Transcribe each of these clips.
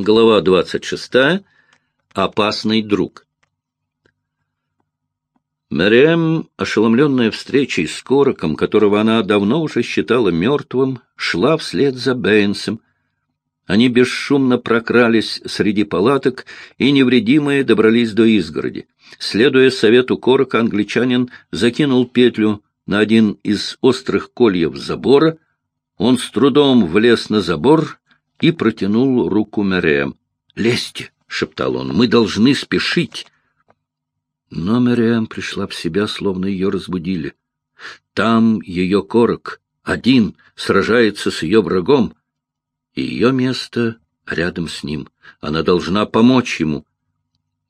Глава двадцать шестая. Опасный друг. Мэриэм, ошеломленная встречей с Короком, которого она давно уже считала мертвым, шла вслед за Бэйнсом. Они бесшумно прокрались среди палаток и невредимые добрались до изгороди. Следуя совету Корока, англичанин закинул петлю на один из острых кольев забора. Он с трудом влез на забор и протянул руку Мэриэм. «Лезьте!» — шептал он. «Мы должны спешить!» Но Мэриэм пришла в себя, словно ее разбудили. Там ее корок, один, сражается с ее врагом, и ее место рядом с ним. Она должна помочь ему.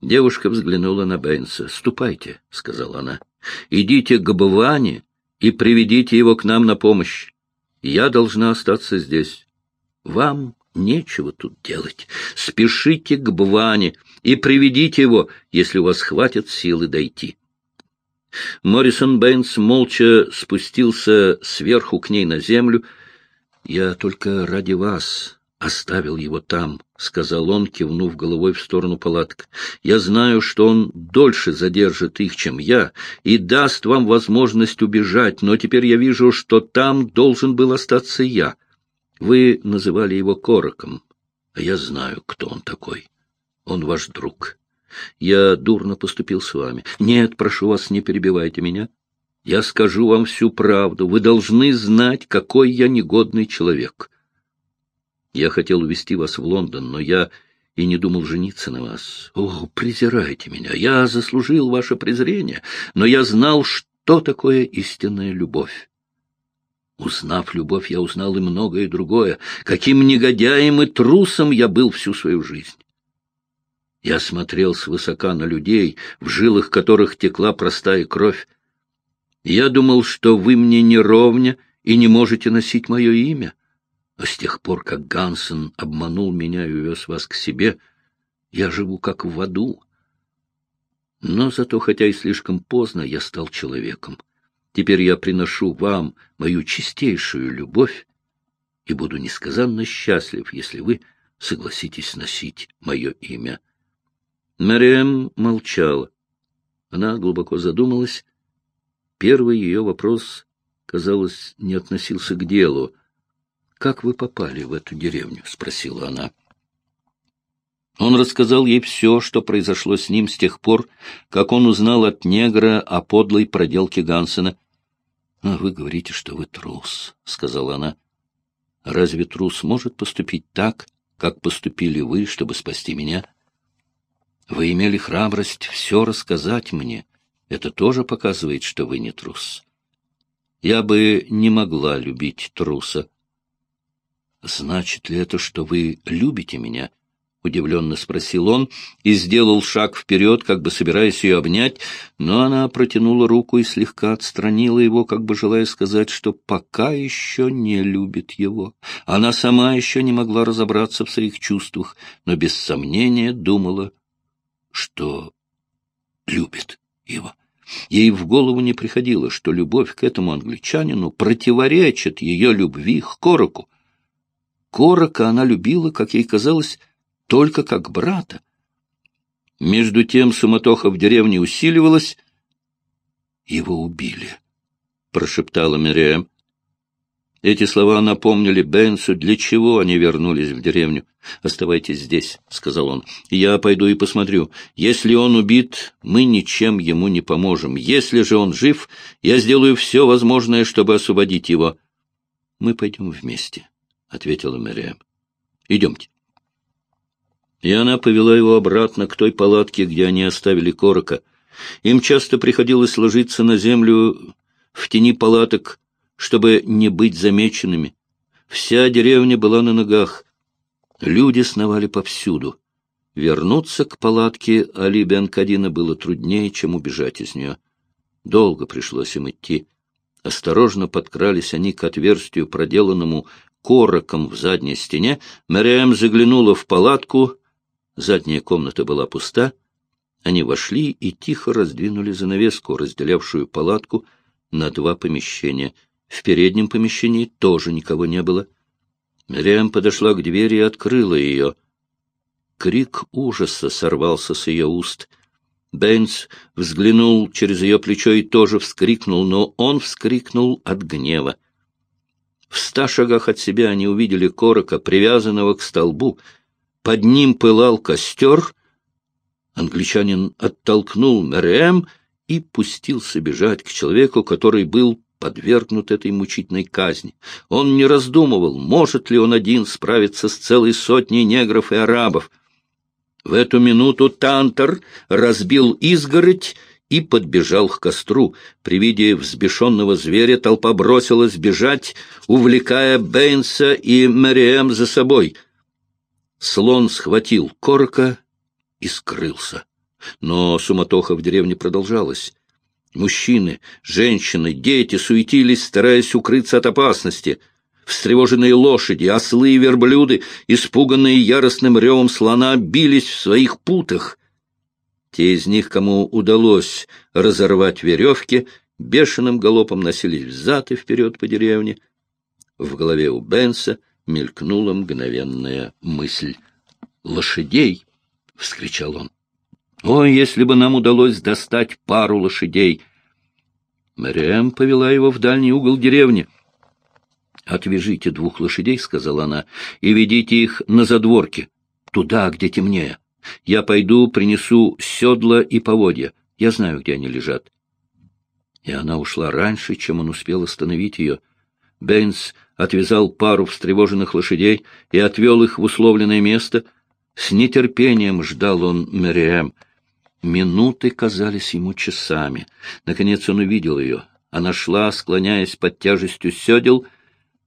Девушка взглянула на Бэйнса. «Ступайте», — сказала она. «Идите к Баване и приведите его к нам на помощь. Я должна остаться здесь. Вам нечего тут делать. Спешите к Бване и приведите его, если у вас хватит силы дойти. Моррисон Бэйнс молча спустился сверху к ней на землю. «Я только ради вас оставил его там», — сказал он, кивнув головой в сторону палаток. «Я знаю, что он дольше задержит их, чем я, и даст вам возможность убежать, но теперь я вижу, что там должен был остаться я». Вы называли его Короком, а я знаю, кто он такой. Он ваш друг. Я дурно поступил с вами. Нет, прошу вас, не перебивайте меня. Я скажу вам всю правду. Вы должны знать, какой я негодный человек. Я хотел увезти вас в Лондон, но я и не думал жениться на вас. О, презирайте меня. Я заслужил ваше презрение, но я знал, что такое истинная любовь. Узнав любовь, я узнал и многое другое, каким негодяем и трусом я был всю свою жизнь. Я смотрел свысока на людей, в жилах которых текла простая кровь. Я думал, что вы мне не ровня и не можете носить мое имя. А с тех пор, как Гансен обманул меня и увез вас к себе, я живу как в аду. Но зато, хотя и слишком поздно, я стал человеком. Теперь я приношу вам мою чистейшую любовь и буду несказанно счастлив, если вы согласитесь носить мое имя. Мариэм молчала. Она глубоко задумалась. Первый ее вопрос, казалось, не относился к делу. — Как вы попали в эту деревню? — спросила она. Он рассказал ей все, что произошло с ним с тех пор, как он узнал от негра о подлой проделке Гансена —— А вы говорите, что вы трус, — сказала она. — Разве трус может поступить так, как поступили вы, чтобы спасти меня? Вы имели храбрость все рассказать мне. Это тоже показывает, что вы не трус. Я бы не могла любить труса. Значит ли это, что вы любите меня? —— удивленно спросил он и сделал шаг вперед, как бы собираясь ее обнять, но она протянула руку и слегка отстранила его, как бы желая сказать, что пока еще не любит его. Она сама еще не могла разобраться в своих чувствах, но без сомнения думала, что любит его. Ей в голову не приходило, что любовь к этому англичанину противоречит ее любви к Короку. Корока она любила, как ей казалось, только как брата. Между тем суматоха в деревне усиливалась. «Его убили», — прошептала Мириэм. Эти слова напомнили Бенсу, для чего они вернулись в деревню. «Оставайтесь здесь», — сказал он. «Я пойду и посмотрю. Если он убит, мы ничем ему не поможем. Если же он жив, я сделаю все возможное, чтобы освободить его». «Мы пойдем вместе», — ответила Мэриэм. «Идемте» и она повела его обратно к той палатке, где они оставили Корока. Им часто приходилось ложиться на землю в тени палаток, чтобы не быть замеченными. Вся деревня была на ногах. Люди сновали повсюду. Вернуться к палатке Али Бен-Кадина было труднее, чем убежать из нее. Долго пришлось им идти. Осторожно подкрались они к отверстию, проделанному короком в задней стене. Мариам заглянула в палатку — Задняя комната была пуста. Они вошли и тихо раздвинули занавеску, разделявшую палатку на два помещения. В переднем помещении тоже никого не было. Риам подошла к двери и открыла ее. Крик ужаса сорвался с ее уст. Бэйнс взглянул через ее плечо и тоже вскрикнул, но он вскрикнул от гнева. В ста шагах от себя они увидели корока, привязанного к столбу. Под ним пылал костер. Англичанин оттолкнул Мэрэм и пустился бежать к человеку, который был подвергнут этой мучительной казни. Он не раздумывал, может ли он один справиться с целой сотней негров и арабов. В эту минуту Тантер разбил изгородь и подбежал к костру. При виде взбешенного зверя толпа бросилась бежать, увлекая Бэйнса и Мэриэм за собой. Слон схватил корка и скрылся. Но суматоха в деревне продолжалась. Мужчины, женщины, дети суетились, стараясь укрыться от опасности — Встревоженные лошади, ослы и верблюды, испуганные яростным ревом слона, бились в своих путах. Те из них, кому удалось разорвать веревки, бешеным галопом носились взад и вперед по деревне. В голове у Бенса мелькнула мгновенная мысль. «Лошадей!» — вскричал он. «Ой, если бы нам удалось достать пару лошадей!» Мэриэм повела его в дальний угол деревни — «Отвяжите двух лошадей», — сказала она, — «и ведите их на задворки, туда, где темнее. Я пойду, принесу седла и поводья. Я знаю, где они лежат». И она ушла раньше, чем он успел остановить ее. Бэйнс отвязал пару встревоженных лошадей и отвел их в условленное место. С нетерпением ждал он Мэриэм. Минуты казались ему часами. Наконец он увидел ее. Она шла, склоняясь под тяжестью седел, —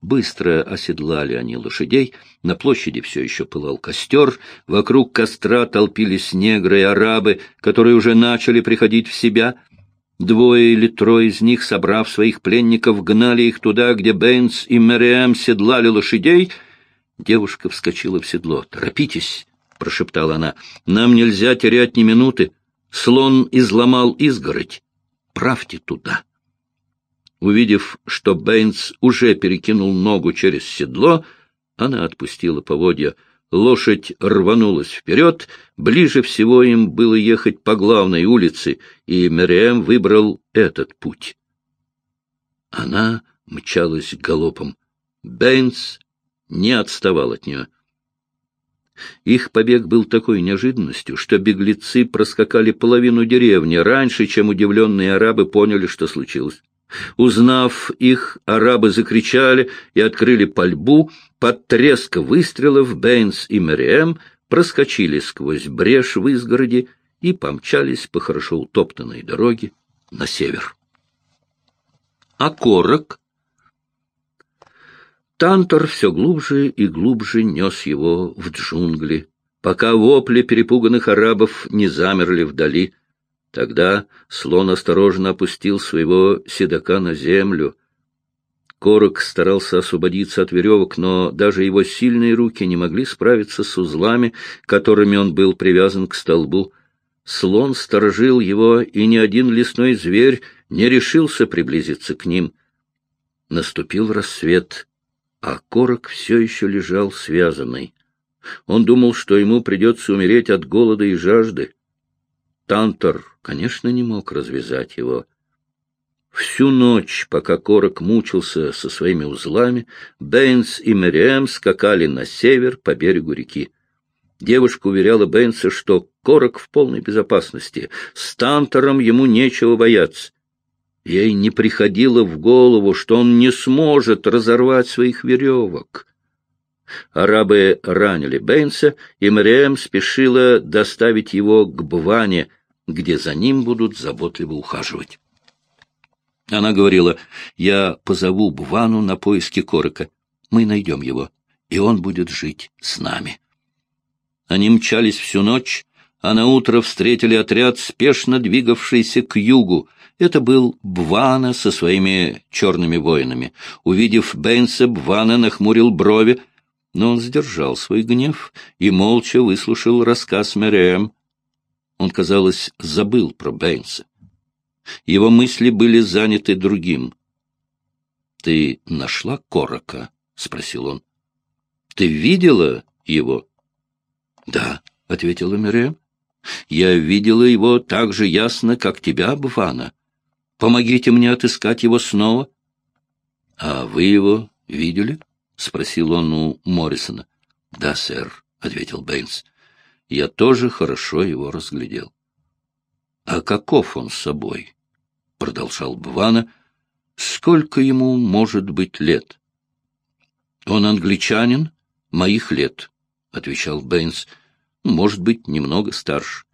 Быстро оседлали они лошадей, на площади все еще пылал костер, вокруг костра толпились негры и арабы, которые уже начали приходить в себя. Двое или трое из них, собрав своих пленников, гнали их туда, где Бэйнс и Мэриэм седлали лошадей. Девушка вскочила в седло. «Торопитесь!» — прошептала она. «Нам нельзя терять ни минуты. Слон изломал изгородь. Правьте туда!» Увидев, что Бэйнс уже перекинул ногу через седло, она отпустила поводья. Лошадь рванулась вперед, ближе всего им было ехать по главной улице, и Мериэм выбрал этот путь. Она мчалась галопом. Бэйнс не отставал от нее. Их побег был такой неожиданностью, что беглецы проскакали половину деревни раньше, чем удивленные арабы поняли, что случилось. Узнав их, арабы закричали и открыли пальбу. Под треск выстрелов Бэйнс и Мэриэм проскочили сквозь брешь в изгороде и помчались по хорошо утоптанной дороге на север. А корок? Тантор все глубже и глубже нес его в джунгли, пока вопли перепуганных арабов не замерли вдали — Тогда слон осторожно опустил своего седока на землю. Корок старался освободиться от веревок, но даже его сильные руки не могли справиться с узлами, которыми он был привязан к столбу. Слон сторожил его, и ни один лесной зверь не решился приблизиться к ним. Наступил рассвет, а Корок все еще лежал связанный. Он думал, что ему придется умереть от голода и жажды. Тантор, конечно, не мог развязать его. Всю ночь, пока Корак мучился со своими узлами, Бэйнс и Мэриэм скакали на север по берегу реки. Девушка уверяла Бэйнса, что Корак в полной безопасности, с Тантором ему нечего бояться. Ей не приходило в голову, что он не сможет разорвать своих веревок. Арабы ранили Бэйнса, и Мэриэм спешила доставить его к Бване, где за ним будут заботливо ухаживать. Она говорила, я позову Бвану на поиски Корока. Мы найдем его, и он будет жить с нами. Они мчались всю ночь, а на утро встретили отряд, спешно двигавшийся к югу. Это был Бвана со своими черными воинами. Увидев Бейнса, Бвана нахмурил брови, но он сдержал свой гнев и молча выслушал рассказ Мереем. Он, казалось, забыл про Бэйнса. Его мысли были заняты другим. — Ты нашла Корока? — спросил он. — Ты видела его? — Да, ответила Мириам. Я видела его так же ясно, как тебя, Бвана. Помогите мне отыскать его снова. — А вы его видели? — спросил он у Моррисона. — Да, сэр, — ответил Бэйнс. — Я тоже хорошо его разглядел. — А каков он с собой? — продолжал Бвана. — Сколько ему может быть лет? — Он англичанин моих лет, — отвечал Бэйнс. — Может быть, немного старше.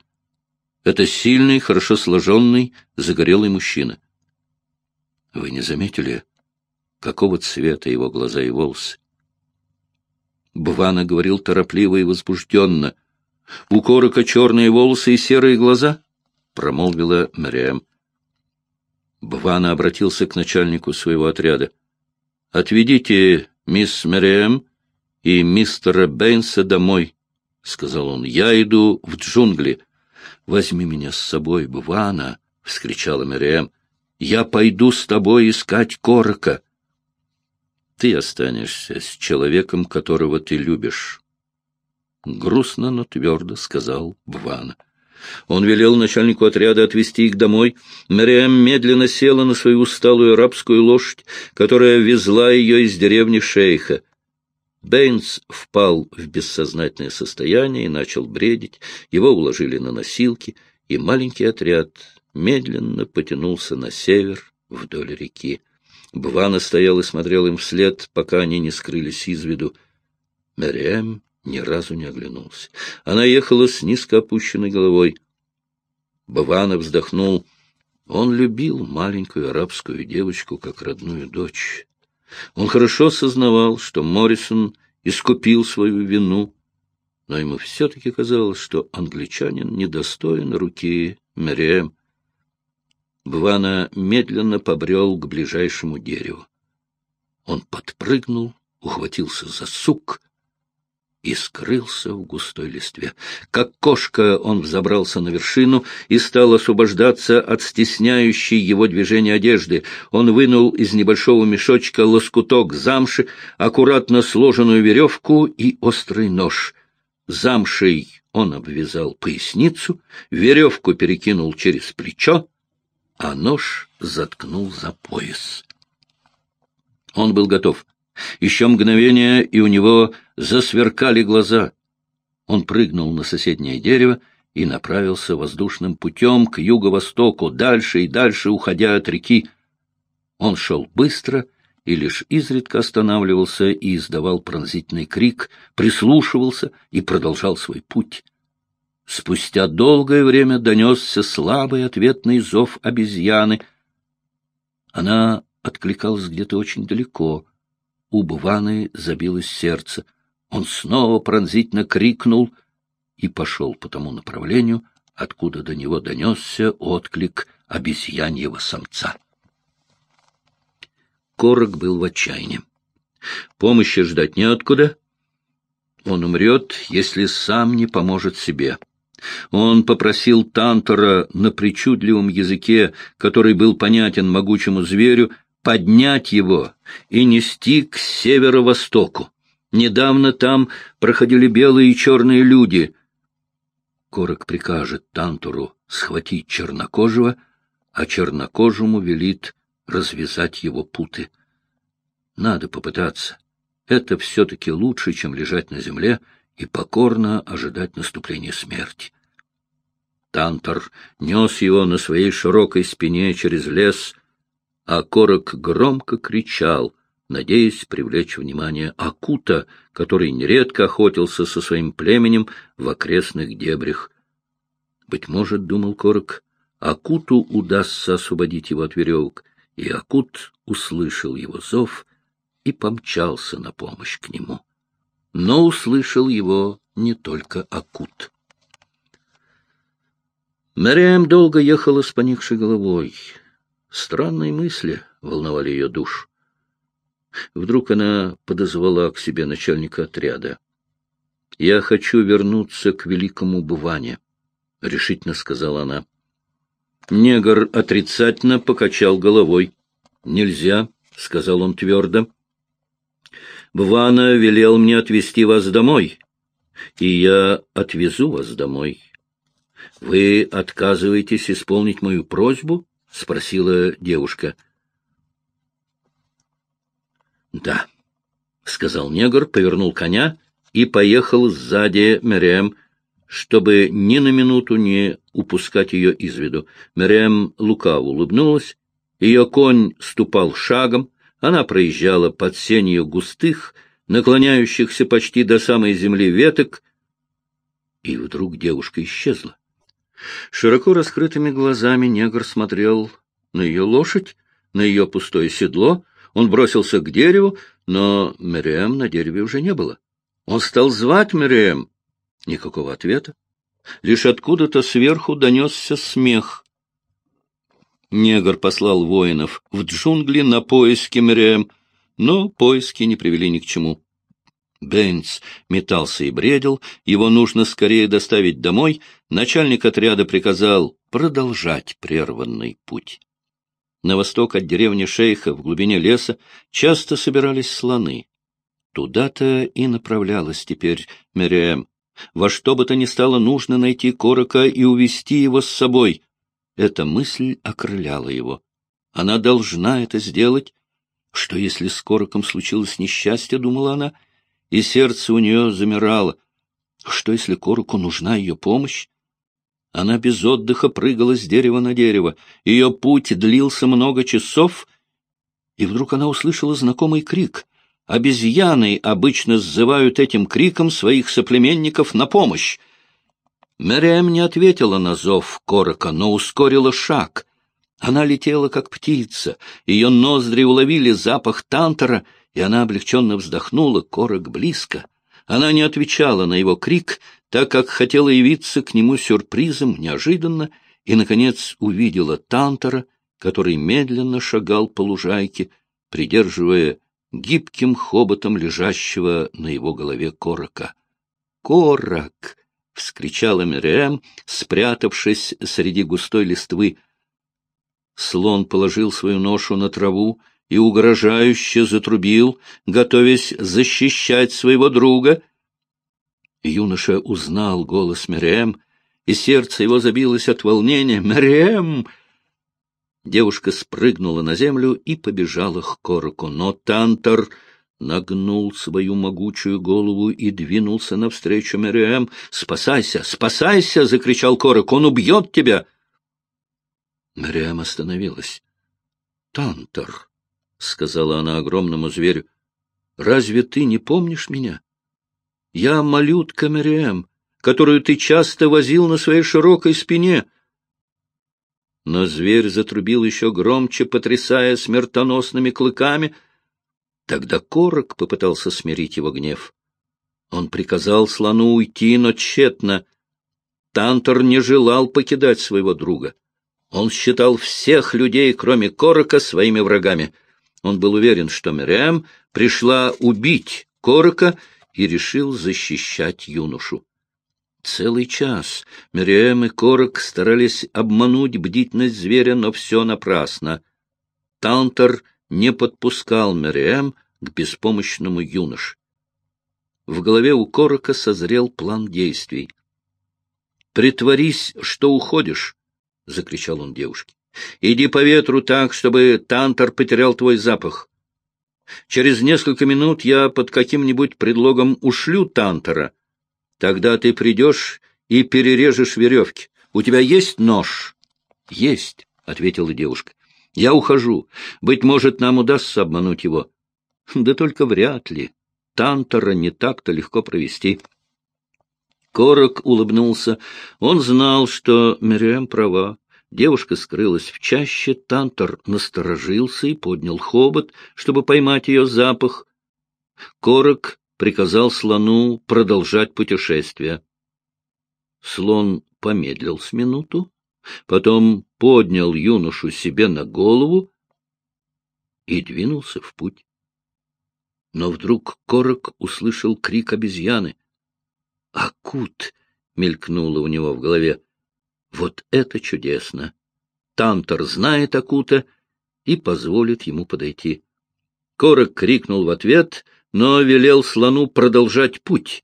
Это сильный, хорошо сложенный, загорелый мужчина. Вы не заметили, какого цвета его глаза и волосы? Бвана говорил торопливо и возбужденно. «У Корока черные волосы и серые глаза?» — промолвила Мэриэм. Бвана обратился к начальнику своего отряда. «Отведите мисс Мэриэм и мистера Бэйнса домой», — сказал он. «Я иду в джунгли». «Возьми меня с собой, Бвана!» — вскричала Мириэм. «Я пойду с тобой искать Корока!» «Ты останешься с человеком, которого ты любишь!» Грустно, но твердо сказал Бвана. Он велел начальнику отряда отвезти их домой. Мариам медленно села на свою усталую арабскую лошадь, которая везла ее из деревни шейха. Бэйнс впал в бессознательное состояние и начал бредить. Его уложили на носилки, и маленький отряд медленно потянулся на север вдоль реки. Бвана стоял и смотрел им вслед, пока они не скрылись из виду. Мэриэм ни разу не оглянулся. Она ехала с низко опущенной головой. Бвана вздохнул. Он любил маленькую арабскую девочку как родную дочь. Он хорошо сознавал, что Моррисон искупил свою вину, но ему все-таки казалось, что англичанин недостоин руки Мериэм. Бвана медленно побрел к ближайшему дереву. Он подпрыгнул, ухватился за сук и скрылся в густой листве. Как кошка он взобрался на вершину и стал освобождаться от стесняющей его движения одежды. Он вынул из небольшого мешочка лоскуток замши, аккуратно сложенную веревку и острый нож. Замшей он обвязал поясницу, веревку перекинул через плечо, а нож заткнул за пояс. Он был готов. Еще мгновение, и у него засверкали глаза. Он прыгнул на соседнее дерево и направился воздушным путем к юго-востоку, дальше и дальше, уходя от реки. Он шел быстро и лишь изредка останавливался и издавал пронзительный крик, прислушивался и продолжал свой путь. Спустя долгое время донесся слабый ответный зов обезьяны. Она откликалась где-то очень далеко — у Буваны забилось сердце. Он снова пронзительно крикнул и пошел по тому направлению, откуда до него донесся отклик обезьяньего самца. Корок был в отчаянии. Помощи ждать неоткуда. Он умрет, если сам не поможет себе. Он попросил Тантора на причудливом языке, который был понятен могучему зверю, поднять его и нести к северо-востоку. Недавно там проходили белые и черные люди. Корок прикажет Тантуру схватить чернокожего, а чернокожему велит развязать его путы. Надо попытаться. Это все-таки лучше, чем лежать на земле и покорно ожидать наступления смерти. Тантор нес его на своей широкой спине через лес — а Корок громко кричал, надеясь привлечь внимание Акута, который нередко охотился со своим племенем в окрестных дебрях. Быть может, думал Корок, Акуту удастся освободить его от веревок, и Акут услышал его зов и помчался на помощь к нему. Но услышал его не только Акут. Мэриэм долго ехала с поникшей головой. Странные мысли волновали ее душу. Вдруг она подозвала к себе начальника отряда. — Я хочу вернуться к великому Буване, — решительно сказала она. Негр отрицательно покачал головой. — Нельзя, — сказал он твердо. — Бвана велел мне отвезти вас домой. и я отвезу вас домой. — Вы отказываетесь исполнить мою просьбу? — спросила девушка. — Да, — сказал негр, повернул коня и поехал сзади Мерем, чтобы ни на минуту не упускать ее из виду. Мерем лукаво улыбнулась, ее конь ступал шагом, она проезжала под сенью густых, наклоняющихся почти до самой земли веток, и вдруг девушка исчезла. Широко раскрытыми глазами негр смотрел на ее лошадь, на ее пустое седло. Он бросился к дереву, но Мириэм на дереве уже не было. Он стал звать Мириэм. Никакого ответа. Лишь откуда-то сверху донесся смех. Негр послал воинов в джунгли на поиски Мириэм, но поиски не привели ни к чему. Бэйнс метался и бредил, его нужно скорее доставить домой, начальник отряда приказал продолжать прерванный путь. На восток от деревни Шейха, в глубине леса, часто собирались слоны. Туда-то и направлялась теперь Мериэм. Во что бы то ни стало нужно найти Корока и увести его с собой. Эта мысль окрыляла его. Она должна это сделать. Что, если с Короком случилось несчастье, думала она, — и сердце у нее замирало. Что, если Коруку нужна ее помощь? Она без отдыха прыгала с дерева на дерево. Ее путь длился много часов, и вдруг она услышала знакомый крик. Обезьяны обычно сзывают этим криком своих соплеменников на помощь. Мэриэм не ответила на зов Корока, но ускорила шаг. Она летела, как птица, ее ноздри уловили запах тантера, и она облегченно вздохнула, корок близко. Она не отвечала на его крик, так как хотела явиться к нему сюрпризом неожиданно, и, наконец, увидела Тантора, который медленно шагал по лужайке, придерживая гибким хоботом лежащего на его голове корока. «Корок!» — вскричала Мириэм, спрятавшись среди густой листвы. Слон положил свою ношу на траву, и угрожающе затрубил, готовясь защищать своего друга. Юноша узнал голос Мерем, и сердце его забилось от волнения. «Мерем!» Девушка спрыгнула на землю и побежала к короку, но Тантор нагнул свою могучую голову и двинулся навстречу Мериэм. «Спасайся! Спасайся!» — закричал корок. «Он убьет тебя!» Мериэм остановилась. «Тантор!» — сказала она огромному зверю, — разве ты не помнишь меня? Я малютка Мериэм, которую ты часто возил на своей широкой спине. Но зверь затрубил еще громче, потрясая смертоносными клыками. Тогда Корок попытался смирить его гнев. Он приказал слону уйти, но тщетно. Тантор не желал покидать своего друга. Он считал всех людей, кроме Корока, своими врагами — он был уверен, что Мириам пришла убить Корока и решил защищать юношу. Целый час Мириам и Корок старались обмануть бдительность зверя, но все напрасно. Тантер не подпускал Мириам к беспомощному юноше. В голове у Корока созрел план действий. «Притворись, что уходишь!» — закричал он девушке. Иди по ветру так, чтобы Тантор потерял твой запах. Через несколько минут я под каким-нибудь предлогом ушлю Тантора. Тогда ты придешь и перережешь веревки. У тебя есть нож? — Есть, — ответила девушка. — Я ухожу. Быть может, нам удастся обмануть его. Да только вряд ли. Тантора не так-то легко провести. Корок улыбнулся. Он знал, что Мириам права. Девушка скрылась в чаще, Тантор насторожился и поднял хобот, чтобы поймать ее запах. Корок приказал слону продолжать путешествие. Слон помедлил с минуту, потом поднял юношу себе на голову и двинулся в путь. Но вдруг Корок услышал крик обезьяны. «Акут!» — мелькнуло у него в голове. Вот это чудесно! Тантор знает Акута и позволит ему подойти. Корок крикнул в ответ, но велел слону продолжать путь.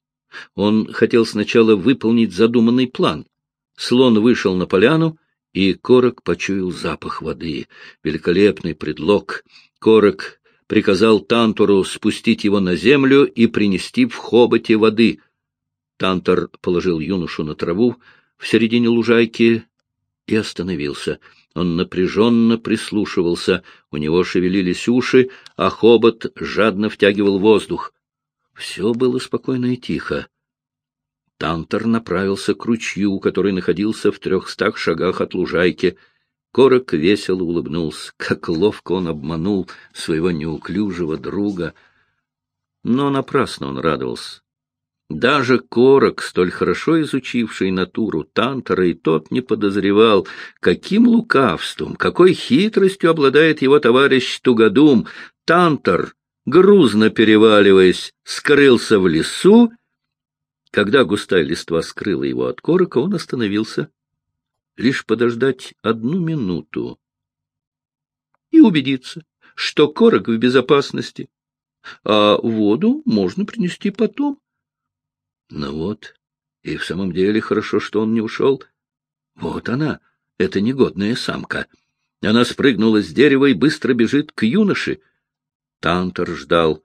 Он хотел сначала выполнить задуманный план. Слон вышел на поляну, и Корок почуял запах воды. Великолепный предлог. Корок приказал Тантуру спустить его на землю и принести в хоботе воды. Тантор положил юношу на траву в середине лужайки и остановился. Он напряженно прислушивался, у него шевелились уши, а хобот жадно втягивал воздух. Все было спокойно и тихо. Тантор направился к ручью, который находился в трехстах шагах от лужайки. Корок весело улыбнулся. Как ловко он обманул своего неуклюжего друга. Но напрасно он радовался. Даже Корок, столь хорошо изучивший натуру Тантора, и тот не подозревал, каким лукавством, какой хитростью обладает его товарищ Тугодум. Тантор, грузно переваливаясь, скрылся в лесу когда густая листва скрыла его от корока, он остановился. Лишь подождать одну минуту и убедиться, что корок в безопасности, а воду можно принести потом. Ну вот, и в самом деле хорошо, что он не ушел. Вот она, эта негодная самка. Она спрыгнула с дерева и быстро бежит к юноше. Тантор ждал.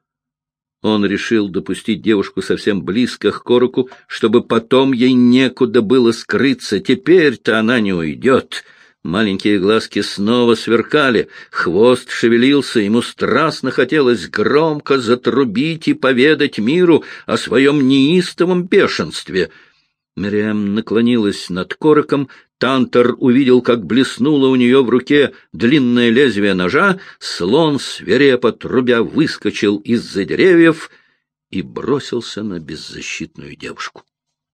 Он решил допустить девушку совсем близко к Короку, чтобы потом ей некуда было скрыться. Теперь-то она не уйдет. Маленькие глазки снова сверкали, хвост шевелился, ему страстно хотелось громко затрубить и поведать миру о своем неистовом бешенстве. Мириам наклонилась над короком, Тантор увидел, как блеснуло у нее в руке длинное лезвие ножа, слон, свирепо трубя, выскочил из-за деревьев и бросился на беззащитную девушку.